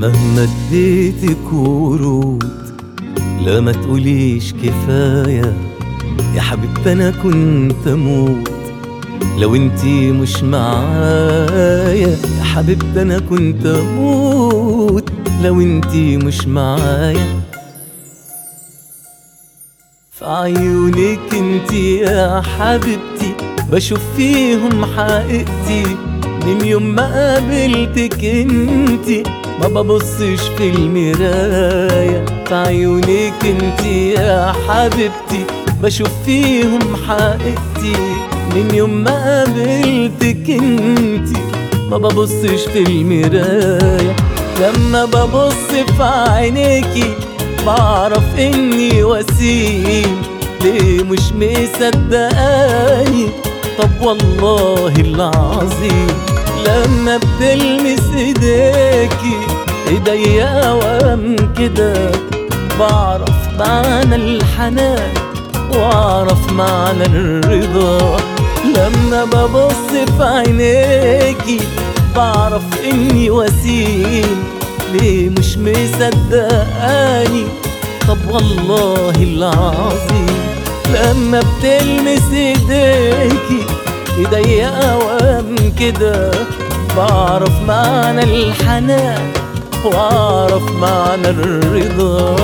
مهما اديتك ورود لا ما تقوليش كفاية. يا حبيبتي أنا كنت أموت لو انتي مش معايا. يا حبيبتي أنا كنت أموت لو انتي مش معايا. في عيونك انتي يا حبيبتي بشوف فيهم حقيقتي. من يوم ما قابلتك انتي ما ببصش في المراية. في عيونك انتي يا حبيبتي بشوف فيهم حقيقتي. من يوم ما قابلتك انتي ما ببصش في المراية. لما ببص في عينيكي بعرف إني وسيم. ليه مش مصدقاني؟ طب والله العظيم. لما بتلمس ايديكي ايديا اوام كده. بعرف معنى الحنان واعرف معنى الرضا. لما ببص في عينيكي بعرف إني وسيم. ليه مش مصدقاني؟ طب والله العظيم. لما بتلمس ايديكي ايديا اوام كده بعرف معنى الحنان وأعرف معنى الرضا.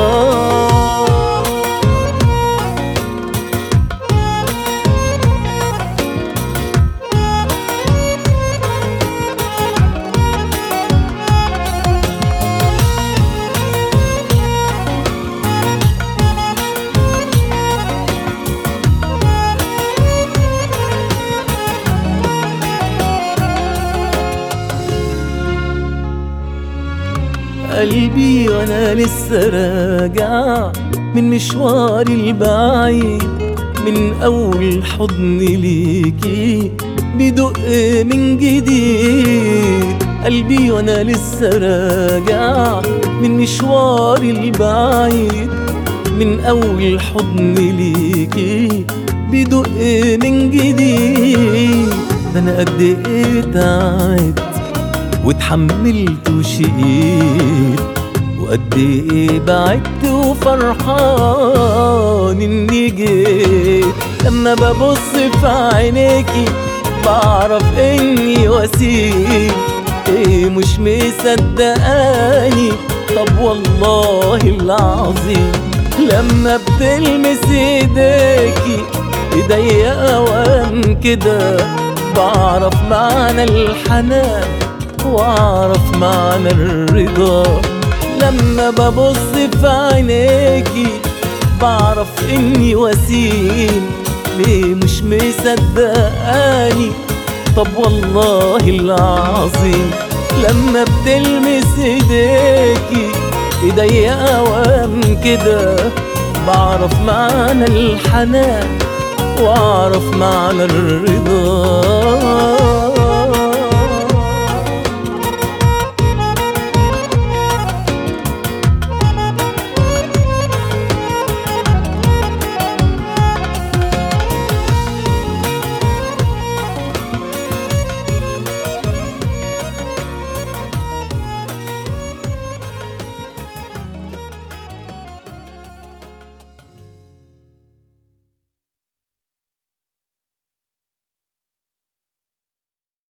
قلبي وأنا لسه راجع من مشواري البعيد من أول حضن ليكي بدق من جديد. قلبي وأنا لسه راجع من مشواري البعيد من أول حضن ليكي بدق من جديد. أنا قد إيه تعبت واتحملت وشقيت وقد إيه بعدت وفرحان إني جيت. لما ببص في عينيكي بعرف إني وسيم. إيه مش مصدقاني؟ طب والله العظيم. لما بتلمس إيديكي ايديا اوام كده بعرف معنى الحنان وأعرف معنى الرضا. لما ببص في عينيكي بعرف إني وسيم. ليه مش مصدقاني؟ طب والله العظيم لما بتلمس إيديكي ايديا اوام كده بعرف معنى الحنان وأعرف معنى الرضا.